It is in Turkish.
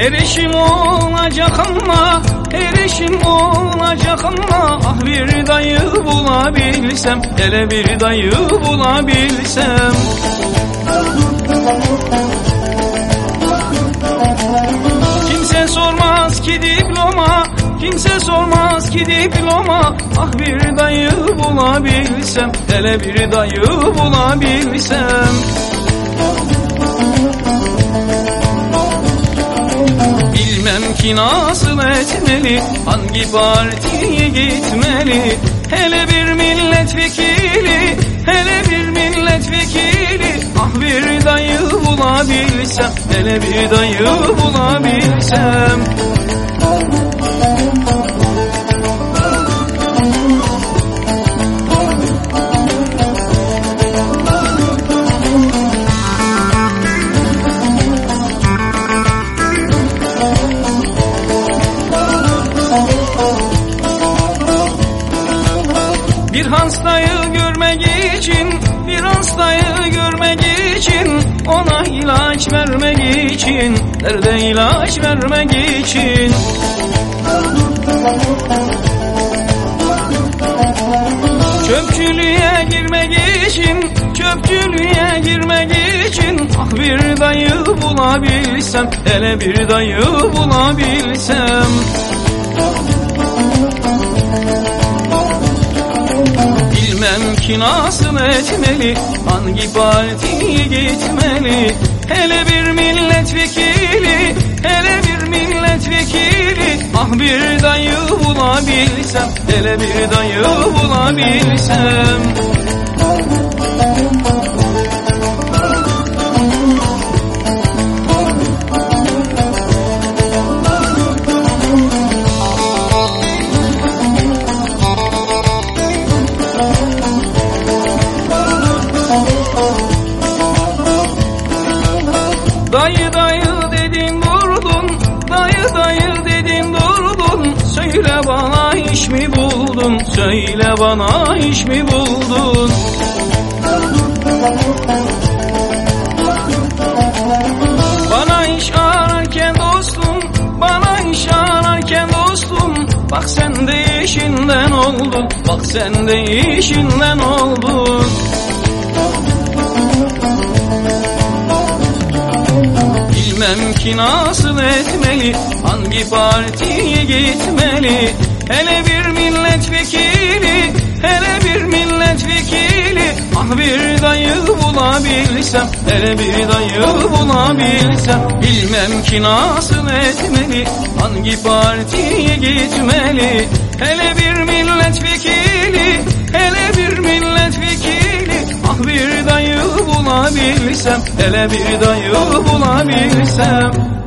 Erişim olacak ama Erişim olacak bir dayı bulabilsem Hele bir dayı bulabilsem. Kimse sormaz ki diploma Kimse sormaz ki diploma. Ah bir dayı bulabilsem Hele bir dayı bulabilsem ki nasıl etmeli Hangi partiye gitmeli? Hele bir milletvekili Hele bir milletvekili. Ah bir dayı bulabilsem Hele bir dayı bulabilsem Bir hastayı görmek için, bir hastayı görmek için, ona ilaç vermek için, nerede ilaç vermek için? Çöpçülüğe girmek için, çöpçülüğe girmek için, ah bir dayı bulabilsem, hele bir dayı bulabilsem. Nasıl etmeli Hangi partiye gitmeli Hele bir milletvekili Hele bir milletvekili. Ah bir dayı bulabilsem Hele bir dayı bulabilsem Söyle bana iş mi buldun? Söyle bana iş mi buldun? Bana iş ararken dostum Bana iş ararken dostum. Bak sen de işinden oldun Bak sen de işinden oldun Bilmem ki nasıl etmeli Hangi partiye gitmeli. Hele bir milletvekili Hele bir milletvekili. Ah bir dayı bulabilsem Hele bir dayı bulabilsem. Bilmem ki nasıl etmeli Hangi partiye gitmeli. Hele bir milletvekili bulabilsem Hele bir dayı bulabilsem